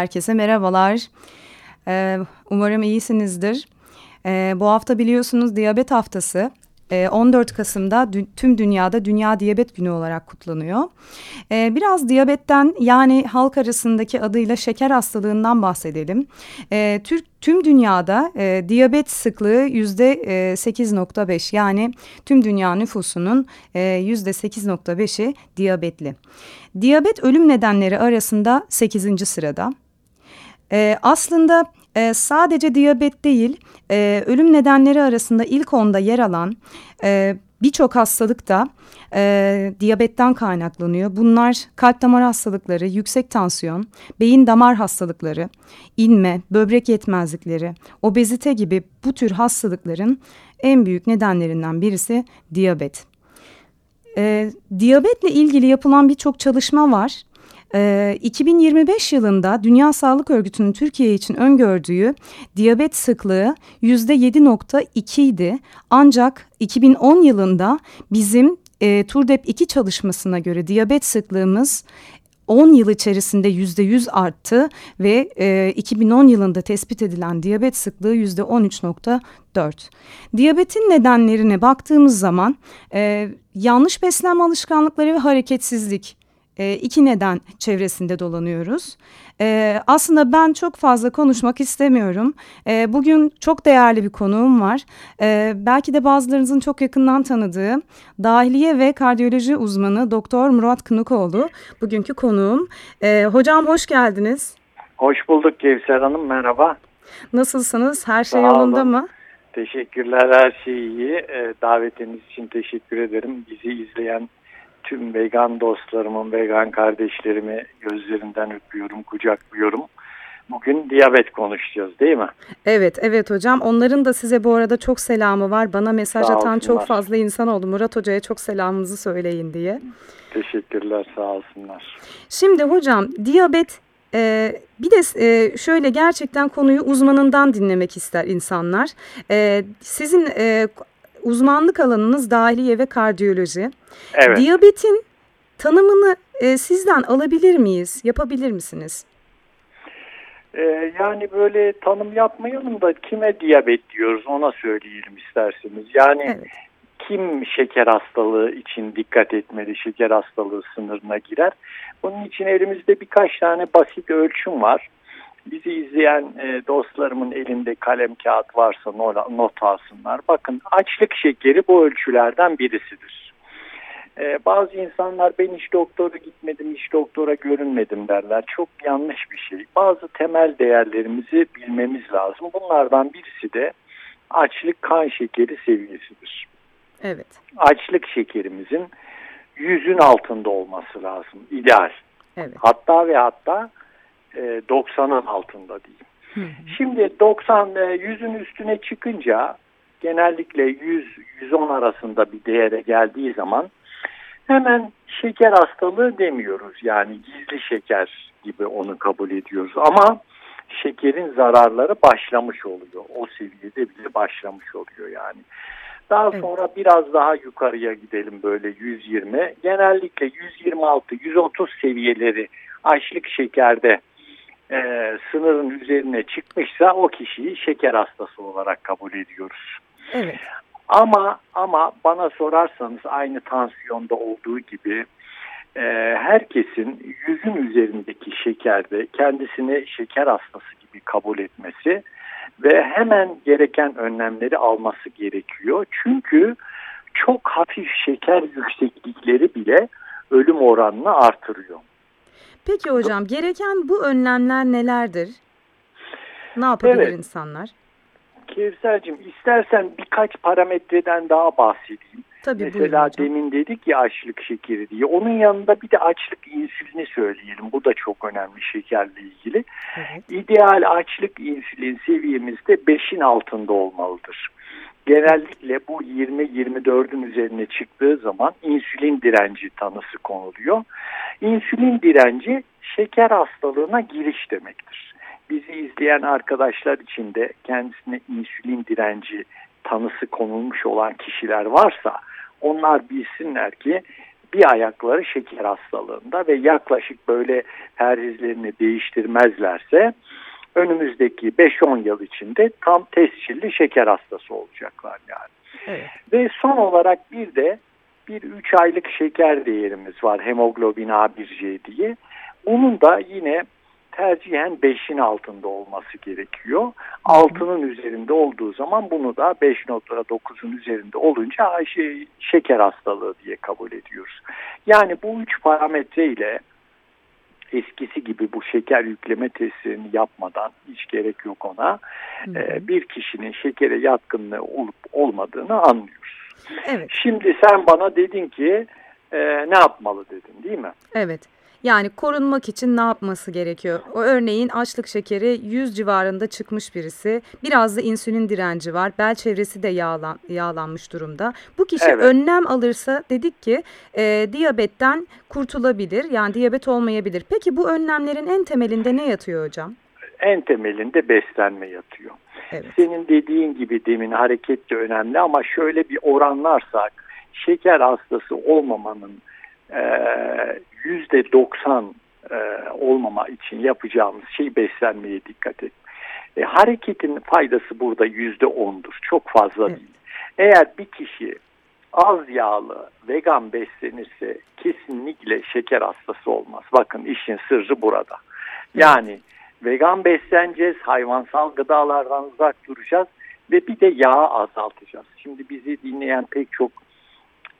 Herkese merhabalar. Ee, umarım iyisinizdir. Ee, bu hafta biliyorsunuz diyabet haftası. Ee, 14 Kasım'da dü- tüm dünyada Dünya Diyabet Günü olarak kutlanıyor. Ee, biraz diyabetten yani halk arasındaki adıyla şeker hastalığından bahsedelim. Ee, Türk Tüm dünyada e, diyabet sıklığı yüzde e, 8.5 yani tüm dünya nüfusunun e, yüzde 8.5'i diyabetli. Diyabet ölüm nedenleri arasında 8. sırada. Ee, aslında e, sadece diyabet değil, e, ölüm nedenleri arasında ilk onda yer alan e, birçok hastalık da e, diyabetten kaynaklanıyor. Bunlar kalp damar hastalıkları, yüksek tansiyon, beyin damar hastalıkları, inme, böbrek yetmezlikleri, obezite gibi bu tür hastalıkların en büyük nedenlerinden birisi diyabet. E, diyabetle ilgili yapılan birçok çalışma var. E, 2025 yılında Dünya Sağlık Örgütü'nün Türkiye için öngördüğü diyabet sıklığı %7.2 idi. Ancak 2010 yılında bizim e, TURDEP 2 çalışmasına göre diyabet sıklığımız 10 yıl içerisinde yüzde yüz arttı ve e, 2010 yılında tespit edilen diyabet sıklığı yüzde 13.4. Diyabetin nedenlerine baktığımız zaman e, yanlış beslenme alışkanlıkları ve hareketsizlik e, iki neden çevresinde dolanıyoruz. E, aslında ben çok fazla konuşmak istemiyorum. E, bugün çok değerli bir konuğum var. E, belki de bazılarınızın çok yakından tanıdığı dahiliye ve kardiyoloji uzmanı Doktor Murat Kınukoğlu bugünkü konuğum. E, hocam hoş geldiniz. Hoş bulduk Kevser Hanım merhaba. Nasılsınız? Her şey yolunda olun. mı? Teşekkürler her şey iyi. Ee, davetiniz için teşekkür ederim. Bizi izleyen tüm vegan dostlarımın, vegan kardeşlerimi gözlerinden öpüyorum, kucaklıyorum. Bugün diyabet konuşacağız değil mi? Evet, evet hocam. Onların da size bu arada çok selamı var. Bana mesaj Sağ atan çok fazla insan oldu. Murat Hoca'ya çok selamımızı söyleyin diye. Teşekkürler sağ olsunlar. Şimdi hocam diyabet e, bir de e, şöyle gerçekten konuyu uzmanından dinlemek ister insanlar. E, sizin e, uzmanlık alanınız dahiliye ve kardiyoloji. Evet. Diyabetin tanımını e, sizden alabilir miyiz? Yapabilir misiniz? Ee, yani böyle tanım yapmayalım da kime diyabet diyoruz ona söyleyelim isterseniz. Yani Evet. kim şeker hastalığı için dikkat etmeli, şeker hastalığı sınırına girer. Bunun için elimizde birkaç tane basit ölçüm var. Bizi izleyen e, dostlarımın elinde kalem kağıt varsa no- not alsınlar. Bakın açlık şekeri bu ölçülerden birisidir. E, bazı insanlar ben hiç doktora gitmedim, hiç doktora görünmedim derler. Çok yanlış bir şey. Bazı temel değerlerimizi bilmemiz lazım. Bunlardan birisi de açlık kan şekeri seviyesidir Evet. açlık şekerimizin yüzün altında olması lazım. İdeal. Evet. Hatta ve hatta 90'ın altında diyeyim. Şimdi 90 e, yüzün üstüne çıkınca genellikle 100-110 arasında bir değere geldiği zaman hemen şeker hastalığı demiyoruz. Yani gizli şeker gibi onu kabul ediyoruz. Ama şekerin zararları başlamış oluyor. O seviyede bile başlamış oluyor yani. Daha Evet. sonra biraz daha yukarıya gidelim böyle 120. Genellikle 126-130 seviyeleri açlık şekerde e, sınırın üzerine çıkmışsa o kişiyi şeker hastası olarak kabul ediyoruz. Evet. Ama ama bana sorarsanız aynı tansiyonda olduğu gibi e, herkesin yüzün üzerindeki şekerde kendisini şeker hastası gibi kabul etmesi ve hemen gereken önlemleri alması gerekiyor. Çünkü çok hafif şeker yükseklikleri bile ölüm oranını artırıyor. Peki hocam gereken bu önlemler nelerdir? Ne yapabilir Evet. insanlar? Kevser'cim istersen birkaç parametreden daha bahsedeyim. Tabii, Mesela demin dedik ya açlık şekeri diye. Onun yanında bir de açlık insülini söyleyelim. Bu da çok önemli şekerle ilgili. Evet. İdeal açlık insülin seviyemizde 5'in altında olmalıdır. Genellikle bu 20-24'ün üzerine çıktığı zaman insülin direnci tanısı konuluyor. İnsülin direnci şeker hastalığına giriş demektir. Bizi izleyen arkadaşlar için de kendisine insülin direnci tanısı konulmuş olan kişiler varsa onlar bilsinler ki bir ayakları şeker hastalığında ve yaklaşık böyle perhizlerini değiştirmezlerse önümüzdeki 5-10 yıl içinde tam tescilli şeker hastası olacaklar yani. Evet. Ve son olarak bir de bir 3 aylık şeker değerimiz var hemoglobin A1C diye. Bunun da yine tercihen 5'in altında olması gerekiyor. 6'nın üzerinde olduğu zaman bunu da 5.9'un üzerinde olunca şey, şeker hastalığı diye kabul ediyoruz. Yani bu üç parametre ile eskisi gibi bu şeker yükleme testlerini yapmadan hiç gerek yok ona hı hı. E, bir kişinin şekere yatkınlığı olup olmadığını anlıyoruz. Evet. Şimdi sen bana dedin ki e, ne yapmalı dedin değil mi? Evet. Yani korunmak için ne yapması gerekiyor? O örneğin açlık şekeri 100 civarında çıkmış birisi. Biraz da insülin direnci var. Bel çevresi de yağlan, yağlanmış durumda. Bu kişi evet. önlem alırsa dedik ki e, diyabetten kurtulabilir. Yani diyabet olmayabilir. Peki bu önlemlerin en temelinde ne yatıyor hocam? En temelinde beslenme yatıyor. Evet. Senin dediğin gibi demin hareket de önemli ama şöyle bir oranlarsak şeker hastası olmamanın yüzde doksan e, olmama için yapacağımız şey beslenmeye dikkat et. E, hareketin faydası burada yüzde ondur. Çok fazla evet. değil. Eğer bir kişi az yağlı vegan beslenirse kesinlikle şeker hastası olmaz. Bakın işin sırrı burada. Yani vegan besleneceğiz, hayvansal gıdalardan uzak duracağız ve bir de yağı azaltacağız. Şimdi bizi dinleyen pek çok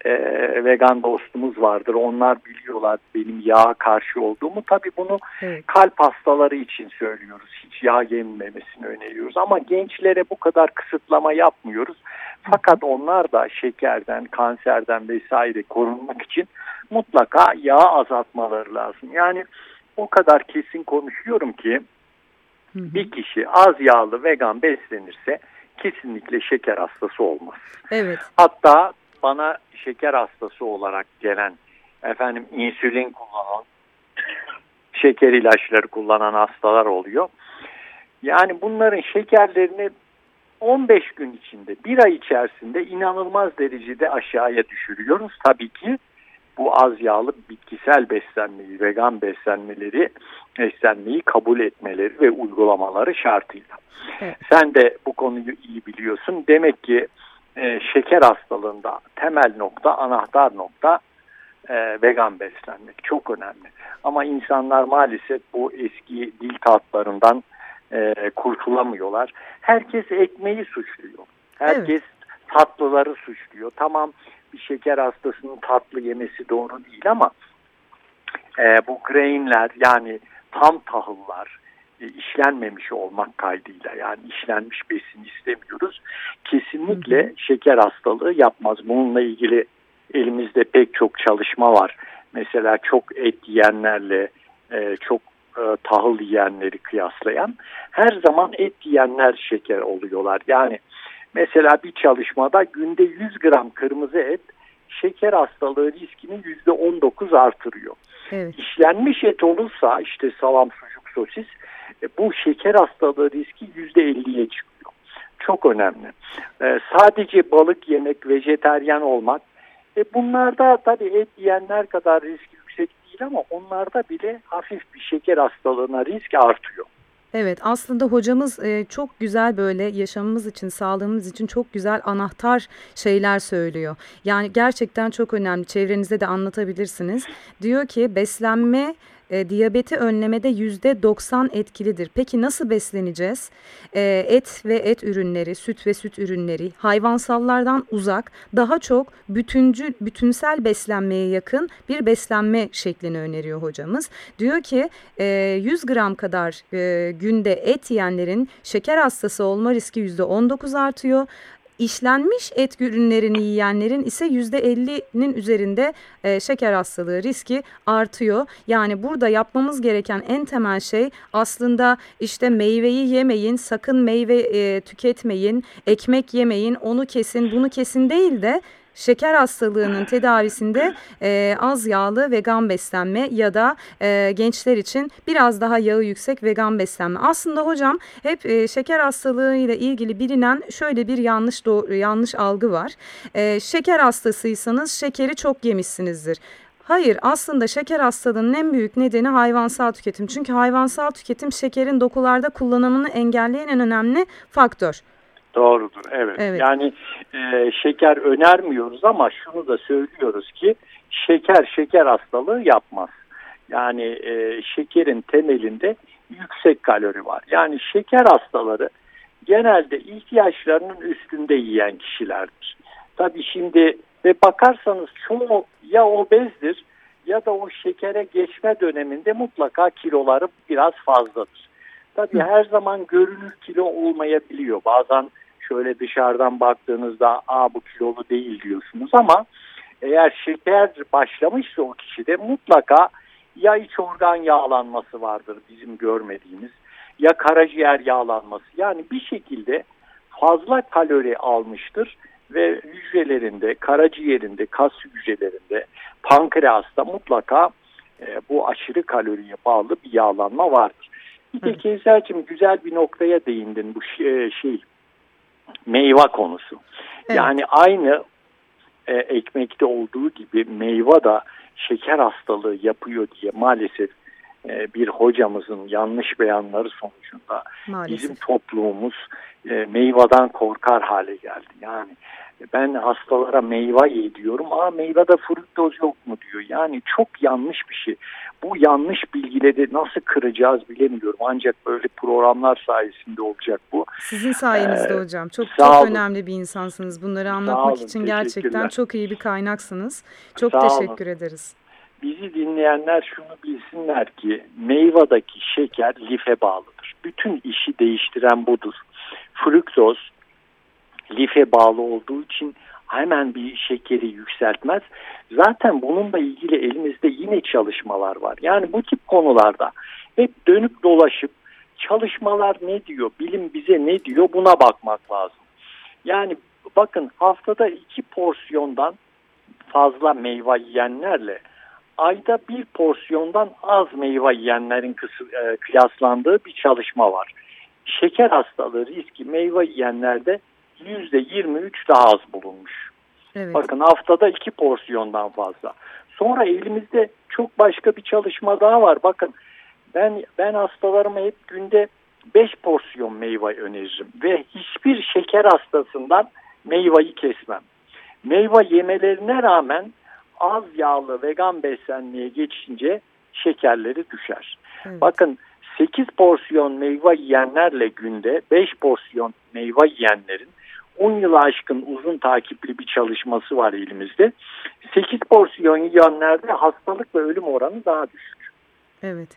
e, vegan dostumuz vardır. Onlar biliyorlar benim yağa karşı olduğumu. Tabii bunu evet. kalp hastaları için söylüyoruz. Hiç yağ yememesini öneriyoruz. Ama gençlere bu kadar kısıtlama yapmıyoruz. Fakat onlar da şekerden, kanserden vesaire korunmak için mutlaka yağ azaltmaları lazım. Yani o kadar kesin konuşuyorum ki bir kişi az yağlı vegan beslenirse kesinlikle şeker hastası olmaz. Evet. Hatta bana şeker hastası olarak gelen efendim insülin kullanan şeker ilaçları kullanan hastalar oluyor. Yani bunların şekerlerini 15 gün içinde bir ay içerisinde inanılmaz derecede aşağıya düşürüyoruz. Tabii ki bu az yağlı bitkisel beslenmeyi, vegan beslenmeleri, beslenmeyi kabul etmeleri ve uygulamaları şartıyla. Evet. Sen de bu konuyu iyi biliyorsun. Demek ki e, şeker hastalığında temel nokta, anahtar nokta e, vegan beslenmek. Çok önemli. Ama insanlar maalesef bu eski dil tatlarından e, kurtulamıyorlar. Herkes ekmeği suçluyor. Herkes evet. tatlıları suçluyor. Tamam bir şeker hastasının tatlı yemesi doğru değil ama e, bu grainler yani tam tahıllar işlenmemiş olmak kaydıyla yani işlenmiş besin istemiyoruz. Kesinlikle şeker hastalığı yapmaz. Bununla ilgili elimizde pek çok çalışma var. Mesela çok et yiyenlerle e, çok e, tahıl yiyenleri kıyaslayan her zaman et yiyenler şeker oluyorlar. Yani mesela bir çalışmada günde 100 gram kırmızı et şeker hastalığı riskini %19 artırıyor. Evet. İşlenmiş et olursa işte salam, sucuk, sosis e, bu şeker hastalığı riski yüzde elliye çıkıyor. Çok önemli. E, sadece balık yemek, vejeteryan olmak e, bunlarda tabii et yiyenler kadar risk yüksek değil ama onlarda bile hafif bir şeker hastalığına risk artıyor. Evet aslında hocamız e, çok güzel böyle yaşamımız için sağlığımız için çok güzel anahtar şeyler söylüyor. Yani gerçekten çok önemli çevrenize de anlatabilirsiniz. Diyor ki beslenme e, diyabeti önlemede yüzde 90 etkilidir. Peki nasıl besleneceğiz? E, et ve et ürünleri, süt ve süt ürünleri, hayvansallardan uzak, daha çok bütüncül, bütünsel beslenmeye yakın bir beslenme şeklini öneriyor hocamız. Diyor ki e, 100 gram kadar e, günde et yiyenlerin şeker hastası olma riski yüzde 19 artıyor işlenmiş et ürünlerini yiyenlerin ise %50'nin üzerinde e, şeker hastalığı riski artıyor. Yani burada yapmamız gereken en temel şey aslında işte meyveyi yemeyin, sakın meyve e, tüketmeyin, ekmek yemeyin, onu kesin, bunu kesin değil de şeker hastalığının tedavisinde e, az yağlı vegan beslenme ya da e, gençler için biraz daha yağı yüksek vegan beslenme. Aslında hocam hep e, şeker hastalığı ile ilgili bilinen şöyle bir yanlış doğru, yanlış algı var. E, şeker hastasıysanız şekeri çok yemişsinizdir. Hayır aslında şeker hastalığının en büyük nedeni hayvansal tüketim. Çünkü hayvansal tüketim şekerin dokularda kullanımını engelleyen en önemli faktör. Doğrudur evet. Evet. Yani e, şeker önermiyoruz ama şunu da söylüyoruz ki şeker şeker hastalığı yapmaz. Yani e, şekerin temelinde yüksek kalori var. Yani şeker hastaları genelde ihtiyaçlarının üstünde yiyen kişilerdir. Tabii şimdi ve bakarsanız çoğu ya obezdir ya da o şekere geçme döneminde mutlaka kiloları biraz fazladır. Tabii her zaman görünür kilo olmayabiliyor. Bazen şöyle dışarıdan baktığınızda aa bu kilolu değil diyorsunuz ama eğer şeker başlamışsa o kişide mutlaka ya iç organ yağlanması vardır bizim görmediğimiz ya karaciğer yağlanması yani bir şekilde fazla kalori almıştır ve hücrelerinde, karaciğerinde, kas hücrelerinde, pankreasta mutlaka e, bu aşırı kaloriye bağlı bir yağlanma vardır. Bir de Kevser'cim güzel bir noktaya değindin bu şey, şey meyve konusu. Evet. Yani aynı e, ekmekte olduğu gibi meyve da şeker hastalığı yapıyor diye maalesef e, bir hocamızın yanlış beyanları sonucunda Maalesef. bizim toplumumuz e, meyveden korkar hale geldi. Yani ben hastalara meyve ye diyorum. Aa meyvede fruktoz yok mu diyor. Yani çok yanlış bir şey. Bu yanlış bilgileri nasıl kıracağız bilemiyorum. Ancak böyle programlar sayesinde olacak bu. Sizin sayenizde Ee, hocam. Çok sağ çok olun. önemli bir insansınız. Bunları anlatmak olun, için gerçekten çok iyi bir kaynaksınız. Çok Sağ olun. teşekkür ederiz. Bizi dinleyenler şunu bilsinler ki meyvadaki şeker life bağlıdır. Bütün işi değiştiren budur. Fruktoz life bağlı olduğu için hemen bir şekeri yükseltmez. Zaten bununla ilgili elimizde yine çalışmalar var. Yani bu tip konularda hep dönüp dolaşıp çalışmalar ne diyor, bilim bize ne diyor buna bakmak lazım. Yani bakın haftada iki porsiyondan fazla meyve yiyenlerle ayda bir porsiyondan az meyve yiyenlerin e, kıyaslandığı bir çalışma var. Şeker hastalığı riski meyve yiyenlerde %23 daha az bulunmuş. Evet. Bakın haftada iki porsiyondan fazla. Sonra elimizde çok başka bir çalışma daha var. Bakın ben ben hastalarıma hep günde 5 porsiyon meyve öneririm ve hiçbir şeker hastasından meyveyi kesmem. Meyve yemelerine rağmen az yağlı vegan beslenmeye geçince şekerleri düşer. Evet. Bakın 8 porsiyon meyve yiyenlerle günde 5 porsiyon meyve yiyenlerin 10 yılı aşkın uzun takipli bir çalışması var elimizde. 8 porsiyon yiyenlerde hastalık ve ölüm oranı daha düşük. Evet.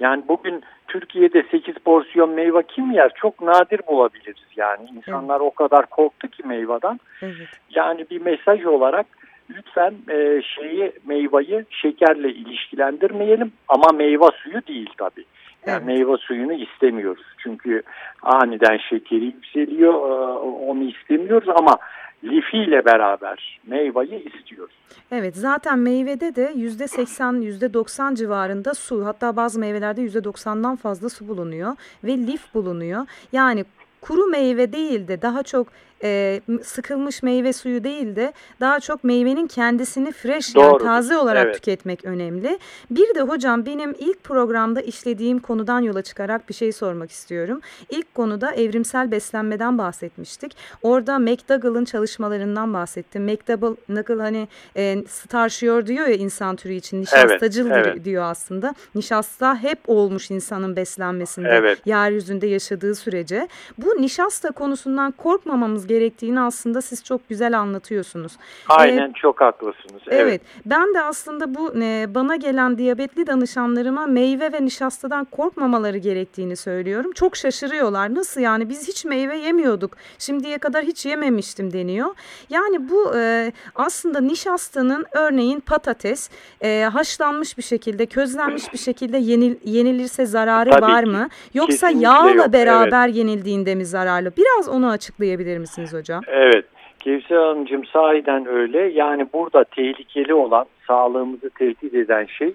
Yani bugün Türkiye'de 8 porsiyon meyve kim yer? Çok nadir bulabiliriz yani. İnsanlar o kadar korktu ki meyveden. Evet. Yani bir mesaj olarak lütfen e, şeyi meyveyi şekerle ilişkilendirmeyelim ama meyve suyu değil tabii. Yani meyve suyunu istemiyoruz. Çünkü aniden şekeri yükseliyor. e, Onu istemiyoruz ama lifiyle beraber meyveyi istiyoruz. Evet zaten meyvede de yüzde seksen yüzde doksan civarında su hatta bazı meyvelerde yüzde doksandan fazla su bulunuyor ve lif bulunuyor. Yani kuru meyve değil de daha çok e, sıkılmış meyve suyu değil de daha çok meyvenin kendisini fresh yani Doğrudur, taze olarak evet. tüketmek önemli. Bir de hocam benim ilk programda işlediğim konudan yola çıkarak bir şey sormak istiyorum. İlk konuda evrimsel beslenmeden bahsetmiştik. Orada McDougall'ın çalışmalarından bahsettim. McDougall hani e, starşıyor diyor ya insan türü için nişastacıl Evet, evet. diyor aslında. Nişasta hep olmuş insanın beslenmesinde Evet. yeryüzünde yaşadığı sürece. Bu nişasta konusundan korkmamamız gerektiğini aslında siz çok güzel anlatıyorsunuz. Aynen ee, çok haklısınız. Evet. evet. Ben de aslında bu e, bana gelen diyabetli danışanlarıma meyve ve nişastadan korkmamaları gerektiğini söylüyorum. Çok şaşırıyorlar. Nasıl yani biz hiç meyve yemiyorduk. Şimdiye kadar hiç yememiştim deniyor. Yani bu e, aslında nişastanın örneğin patates e, haşlanmış bir şekilde közlenmiş bir şekilde yenil, yenilirse zararı Tabii var mı? Yoksa Kesinlikle yağla yok. beraber evet. yenildiğinde mi zararlı? Biraz onu açıklayabilir misiniz hocam? Evet. Kevser Hanımcığım sahiden öyle. Yani burada tehlikeli olan, sağlığımızı tehdit eden şey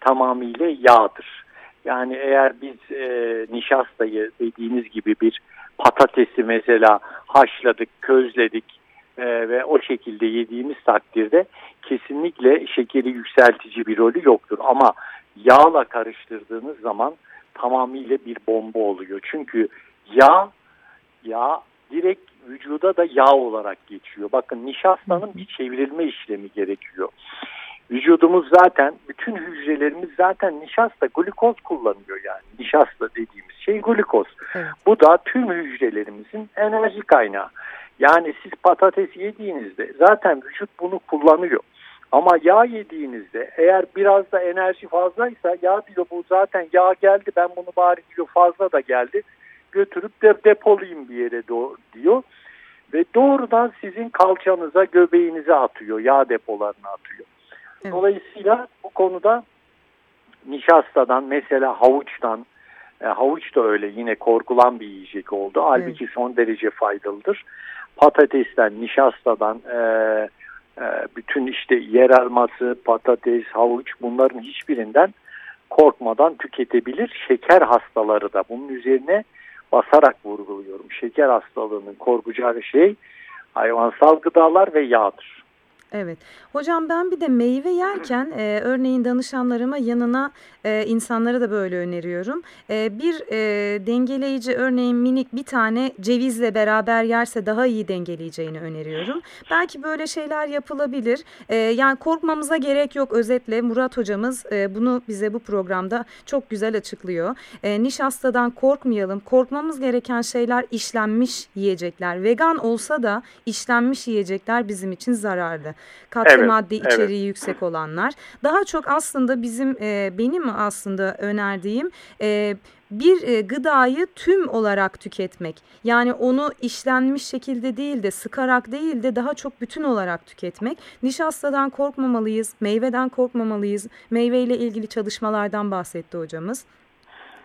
tamamıyla yağdır. Yani eğer biz e, nişastayı dediğiniz gibi bir patatesi mesela haşladık, közledik e, ve o şekilde yediğimiz takdirde kesinlikle şekeri yükseltici bir rolü yoktur. Ama yağla karıştırdığınız zaman tamamıyla bir bomba oluyor. Çünkü yağ, yağ direkt vücuda da yağ olarak geçiyor. Bakın nişastanın bir çevrilme işlemi gerekiyor. Vücudumuz zaten, bütün hücrelerimiz zaten nişasta, glukoz kullanıyor yani. Nişasta dediğimiz şey glukoz. Evet. Bu da tüm hücrelerimizin enerji kaynağı. Yani siz patates yediğinizde zaten vücut bunu kullanıyor. Ama yağ yediğinizde eğer biraz da enerji fazlaysa ya diyor bu zaten yağ geldi ben bunu bari diyor fazla da geldi götürüp de depolayayım bir yere diyor. Ve doğrudan sizin kalçanıza göbeğinize atıyor yağ depolarına atıyor. Evet. Dolayısıyla bu konuda nişastadan mesela havuçtan e, havuç da öyle yine korkulan bir yiyecek oldu. Halbuki evet. son derece faydalıdır. Patatesten, nişastadan, e, e, bütün işte yer alması, patates, havuç bunların hiçbirinden korkmadan tüketebilir. Şeker hastaları da bunun üzerine basarak vurguluyorum. Şeker hastalığının korkacağı şey hayvansal gıdalar ve yağdır. Evet. Hocam ben bir de meyve yerken e, örneğin danışanlarıma yanına e, insanlara da böyle öneriyorum. E, bir e, dengeleyici örneğin minik bir tane cevizle beraber yerse daha iyi dengeleyeceğini öneriyorum. Belki böyle şeyler yapılabilir. E, yani korkmamıza gerek yok özetle. Murat hocamız e, bunu bize bu programda çok güzel açıklıyor. E, nişastadan korkmayalım. Korkmamız gereken şeyler işlenmiş yiyecekler. Vegan olsa da işlenmiş yiyecekler bizim için zararlı katkı evet, madde içeriği evet. yüksek olanlar. Daha çok aslında bizim e, benim aslında önerdiğim e, bir e, gıdayı tüm olarak tüketmek. Yani onu işlenmiş şekilde değil de sıkarak değil de daha çok bütün olarak tüketmek. Nişastadan korkmamalıyız, meyveden korkmamalıyız. Meyveyle ilgili çalışmalardan bahsetti hocamız.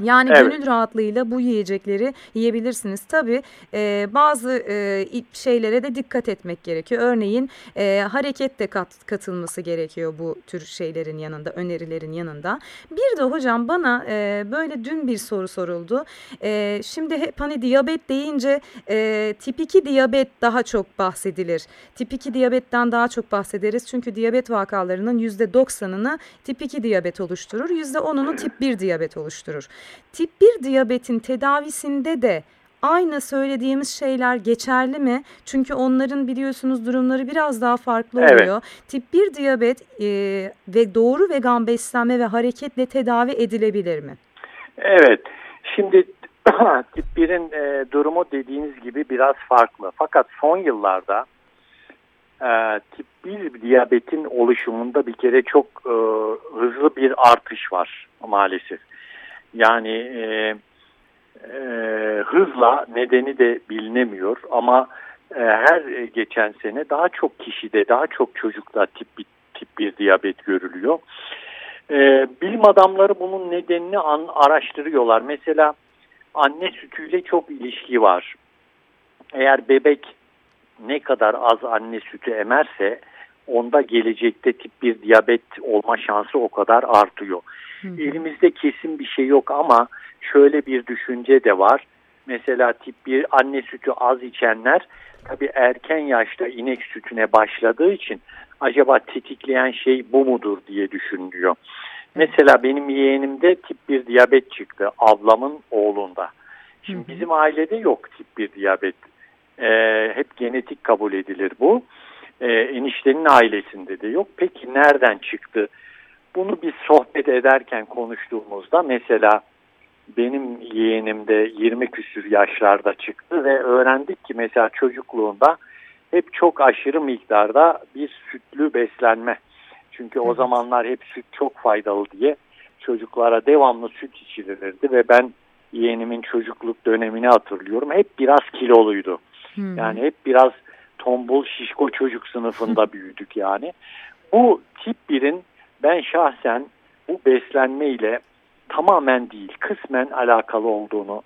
Yani evet. gönül rahatlığıyla bu yiyecekleri yiyebilirsiniz. Tabii e, bazı e, şeylere de dikkat etmek gerekiyor. Örneğin e, hareket de kat, katılması gerekiyor bu tür şeylerin yanında, önerilerin yanında. Bir de hocam bana e, böyle dün bir soru soruldu. E, şimdi hep hani diyabet deyince e, tip 2 diyabet daha çok bahsedilir. Tip 2 diyabetten daha çok bahsederiz. Çünkü diyabet vakalarının %90'ını tip 2 diyabet oluşturur. %10'unu tip 1 diyabet oluşturur. Tip 1 diyabetin tedavisinde de aynı söylediğimiz şeyler geçerli mi? Çünkü onların biliyorsunuz durumları biraz daha farklı oluyor. Evet. Tip 1 diyabet e, ve doğru vegan beslenme ve hareketle tedavi edilebilir mi? Evet. Şimdi tip 1'in e, durumu dediğiniz gibi biraz farklı. Fakat son yıllarda e, tip 1 diyabetin oluşumunda bir kere çok e, hızlı bir artış var maalesef. Yani e, e, hızla nedeni de bilinemiyor ama e, her geçen sene daha çok kişide, daha çok çocukta tip, tip 1 diyabet görülüyor. E, bilim adamları bunun nedenini an, araştırıyorlar. Mesela anne sütüyle çok ilişki var. Eğer bebek ne kadar az anne sütü emerse onda gelecekte tip 1 diyabet olma şansı o kadar artıyor. Hı. Elimizde kesin bir şey yok ama şöyle bir düşünce de var. Mesela tip 1 anne sütü az içenler tabii erken yaşta inek sütüne başladığı için acaba tetikleyen şey bu mudur diye düşünülüyor. Mesela benim yeğenimde tip 1 diyabet çıktı ablamın oğlunda. Şimdi bizim ailede yok tip 1 diyabet. Ee, hep genetik kabul edilir bu. Ee, eniştenin ailesinde de yok. Peki nereden çıktı? Bunu biz sohbet ederken konuştuğumuzda mesela benim yeğenim de 20 küsür yaşlarda çıktı ve öğrendik ki mesela çocukluğunda hep çok aşırı miktarda bir sütlü beslenme. Çünkü o zamanlar hep süt çok faydalı diye çocuklara devamlı süt içilirdi ve ben yeğenimin çocukluk dönemini hatırlıyorum. Hep biraz kiloluydu. Hmm. Yani hep biraz tombul şişko çocuk sınıfında büyüdük yani. Bu tip birin ben şahsen bu beslenme ile tamamen değil kısmen alakalı olduğunu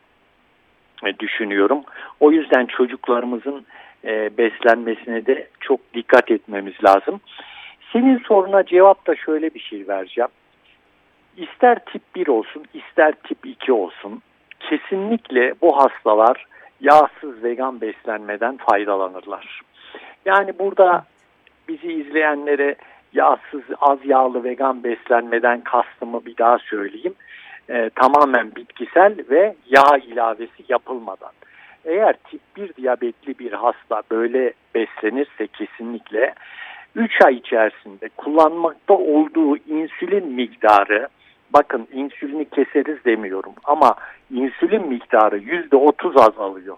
e, düşünüyorum. O yüzden çocuklarımızın e, beslenmesine de çok dikkat etmemiz lazım. Senin soruna cevap da şöyle bir şey vereceğim. İster tip 1 olsun ister tip 2 olsun kesinlikle bu hastalar yağsız vegan beslenmeden faydalanırlar. Yani burada bizi izleyenlere yağsız az yağlı vegan beslenmeden kastımı bir daha söyleyeyim. E, tamamen bitkisel ve yağ ilavesi yapılmadan. Eğer tip 1 diyabetli bir hasta böyle beslenirse kesinlikle 3 ay içerisinde kullanmakta olduğu insülin miktarı bakın insülini keseriz demiyorum ama insülin miktarı %30 azalıyor.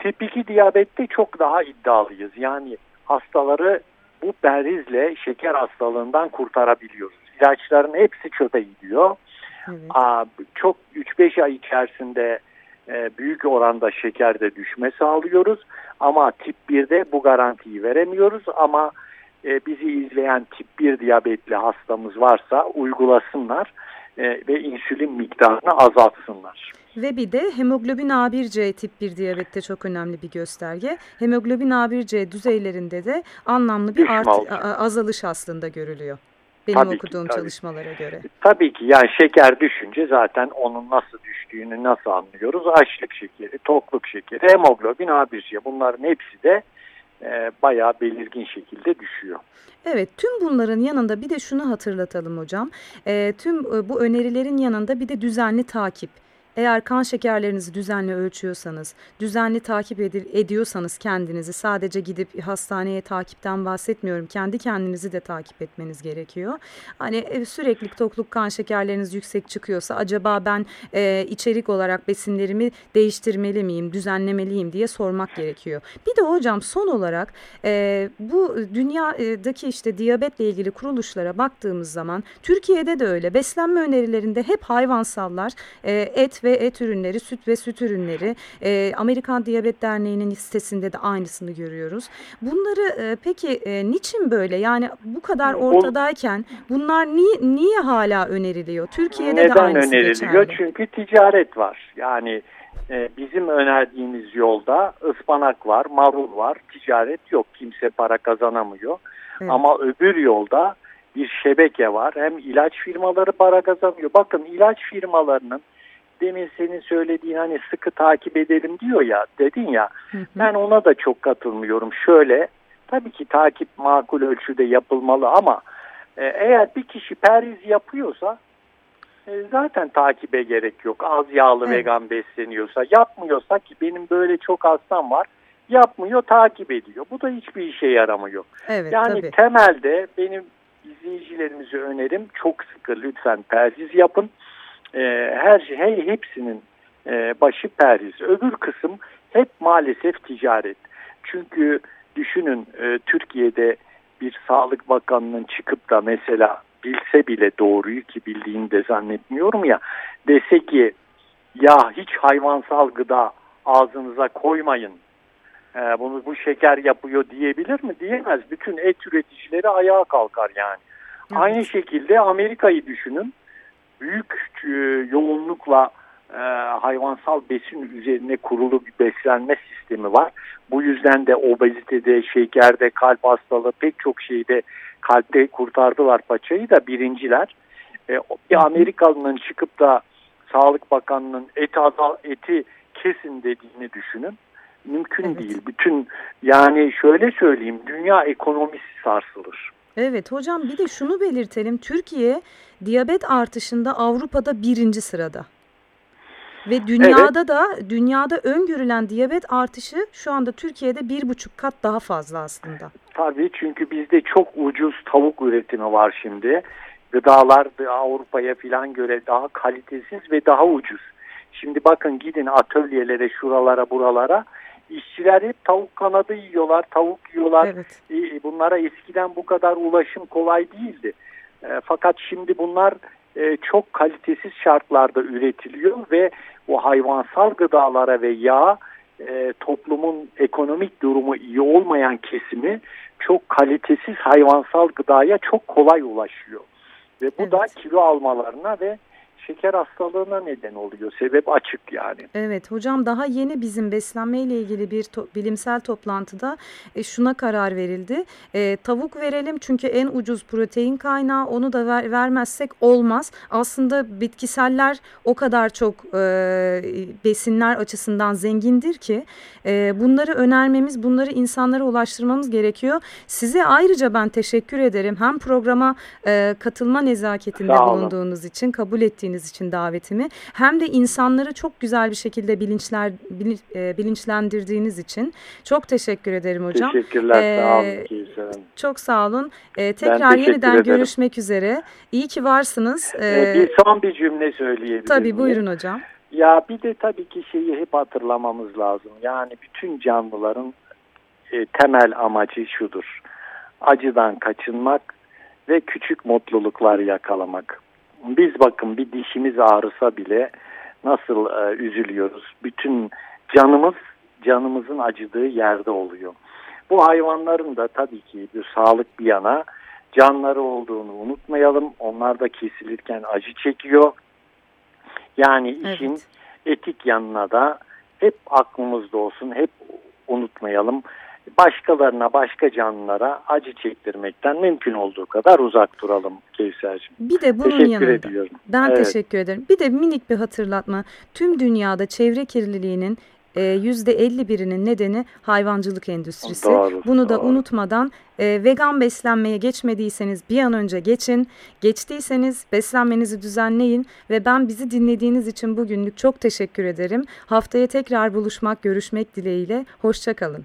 Tip 2 diyabette çok daha iddialıyız. Yani hastaları bu berizle şeker hastalığından kurtarabiliyoruz. İlaçların hepsi çöpe gidiyor. Evet. Aa, çok 3-5 ay içerisinde e, büyük oranda şekerde düşme sağlıyoruz. Ama tip 1'de bu garantiyi veremiyoruz ama e, bizi izleyen tip 1 diyabetli hastamız varsa uygulasınlar e, ve insülin miktarını azaltsınlar. Ve bir de hemoglobin A1C tip 1 diyabette çok önemli bir gösterge. Hemoglobin A1C düzeylerinde de anlamlı bir art, azalış aslında görülüyor. Benim tabii okuduğum ki, çalışmalara göre. Tabii ki yani şeker düşünce zaten onun nasıl düştüğünü nasıl anlıyoruz? Açlık şekeri, tokluk şekeri, hemoglobin A1C bunların hepsi de e, bayağı belirgin şekilde düşüyor. Evet tüm bunların yanında bir de şunu hatırlatalım hocam. E, tüm bu önerilerin yanında bir de düzenli takip. Eğer kan şekerlerinizi düzenli ölçüyorsanız, düzenli takip ed ediyorsanız kendinizi sadece gidip hastaneye takipten bahsetmiyorum. Kendi kendinizi de takip etmeniz gerekiyor. Hani e, sürekli tokluk kan şekerleriniz yüksek çıkıyorsa acaba ben e, içerik olarak besinlerimi değiştirmeli miyim, düzenlemeliyim diye sormak gerekiyor. Bir de hocam son olarak e, bu dünyadaki işte diyabetle ilgili kuruluşlara baktığımız zaman Türkiye'de de öyle beslenme önerilerinde hep hayvansallar, e, et ve ve et ürünleri, süt ve süt ürünleri. E, Amerikan Diyabet Derneği'nin sitesinde de aynısını görüyoruz. Bunları e, peki e, niçin böyle? Yani bu kadar ortadayken bunlar niye, niye hala öneriliyor? Türkiye'de Neden de aynısı öneriliyor? Geçerli. Çünkü ticaret var. Yani e, bizim önerdiğimiz yolda ıspanak var, marul var, ticaret yok. Kimse para kazanamıyor. Evet. Ama öbür yolda bir şebeke var. Hem ilaç firmaları para kazanıyor. Bakın ilaç firmalarının demin senin söylediğin hani sıkı takip edelim diyor ya dedin ya hı hı. ben ona da çok katılmıyorum. Şöyle tabii ki takip makul ölçüde yapılmalı ama e, eğer bir kişi periz yapıyorsa e, zaten takibe gerek yok. Az yağlı evet. vegan besleniyorsa yapmıyorsa ki benim böyle çok hastam var yapmıyor takip ediyor. Bu da hiçbir işe yaramıyor. Evet, yani tabii. temelde benim izleyicilerimize önerim çok sıkı lütfen perhiz yapın e, her şey hepsinin e, başı perhiz. Öbür kısım hep maalesef ticaret. Çünkü düşünün e, Türkiye'de bir Sağlık Bakanı'nın çıkıp da mesela bilse bile doğruyu ki bildiğini de zannetmiyorum ya dese ki ya hiç hayvansal gıda ağzınıza koymayın e, bunu bu şeker yapıyor diyebilir mi? Diyemez. Bütün et üreticileri ayağa kalkar yani. Evet. Aynı şekilde Amerika'yı düşünün büyük e, yoğunlukla e, hayvansal besin üzerine kurulu bir beslenme sistemi var. Bu yüzden de obezitede, şekerde, kalp hastalığı pek çok şeyde kalpte kurtardılar paçayı da birinciler. E, bir Amerikalının çıkıp da Sağlık Bakanı'nın eti, eti kesin dediğini düşünün. Mümkün evet. değil. Bütün yani şöyle söyleyeyim dünya ekonomisi sarsılır. Evet hocam bir de şunu belirtelim. Türkiye diyabet artışında Avrupa'da birinci sırada. Ve dünyada evet. da dünyada öngörülen diyabet artışı şu anda Türkiye'de bir buçuk kat daha fazla aslında. Tabii çünkü bizde çok ucuz tavuk üretimi var şimdi. gıdalar Avrupa'ya falan göre daha kalitesiz ve daha ucuz. Şimdi bakın gidin atölyelere şuralara buralara işçiler hep tavuk kanadı yiyorlar, tavuk yiyorlar. Evet. E, Bunlara eskiden bu kadar ulaşım kolay değildi. E, Fakat şimdi bunlar e, çok kalitesiz şartlarda üretiliyor ve o hayvansal gıdalara ve yağ e, toplumun ekonomik durumu iyi olmayan kesimi çok kalitesiz hayvansal gıdaya çok kolay ulaşıyor. Ve bu da Evet. kilo almalarına ve şeker hastalığına neden oluyor. Sebep açık yani. Evet hocam daha yeni bizim beslenme ile ilgili bir to- bilimsel toplantıda e, şuna karar verildi. E, tavuk verelim çünkü en ucuz protein kaynağı onu da ver- vermezsek olmaz. Aslında bitkiseller o kadar çok e, besinler açısından zengindir ki e, bunları önermemiz, bunları insanlara ulaştırmamız gerekiyor. Size ayrıca ben teşekkür ederim. Hem programa e, katılma nezaketinde bulunduğunuz için, kabul ettiğiniz için davetimi hem de insanları çok güzel bir şekilde bilinçler bilin- e, bilinçlendirdiğiniz için çok teşekkür ederim hocam. Teşekkürler. Ee, sağ olun. Çok sağ olun. E, tekrar yeniden ederim. görüşmek üzere. İyi ki varsınız. Ee, E, bir son bir cümle söyleyebilirim. tabii buyurun hocam. Ya bir de tabii ki şeyi hep hatırlamamız lazım. Yani bütün canlıların e, temel amacı şudur. Acıdan kaçınmak ve küçük mutluluklar yakalamak. Biz bakın bir dişimiz ağrısa bile nasıl e, üzülüyoruz. Bütün canımız canımızın acıdığı yerde oluyor. Bu hayvanların da tabii ki bir sağlık bir yana canları olduğunu unutmayalım. Onlar da kesilirken acı çekiyor. Yani işin Evet. etik yanına da hep aklımızda olsun, hep unutmayalım. Başkalarına, başka canlılara acı çektirmekten mümkün olduğu kadar uzak duralım Kevser'cim. Bir de bunun Teşekkür yanında. ediyorum. Ben Evet. teşekkür ederim. Bir de minik bir hatırlatma. Tüm dünyada çevre kirliliğinin e, yüzde 51'inin nedeni hayvancılık endüstrisi. Doğru, Bunu da doğru. unutmadan e, vegan beslenmeye geçmediyseniz bir an önce geçin. Geçtiyseniz beslenmenizi düzenleyin ve ben bizi dinlediğiniz için bugünlük çok teşekkür ederim. Haftaya tekrar buluşmak, görüşmek dileğiyle. Hoşçakalın.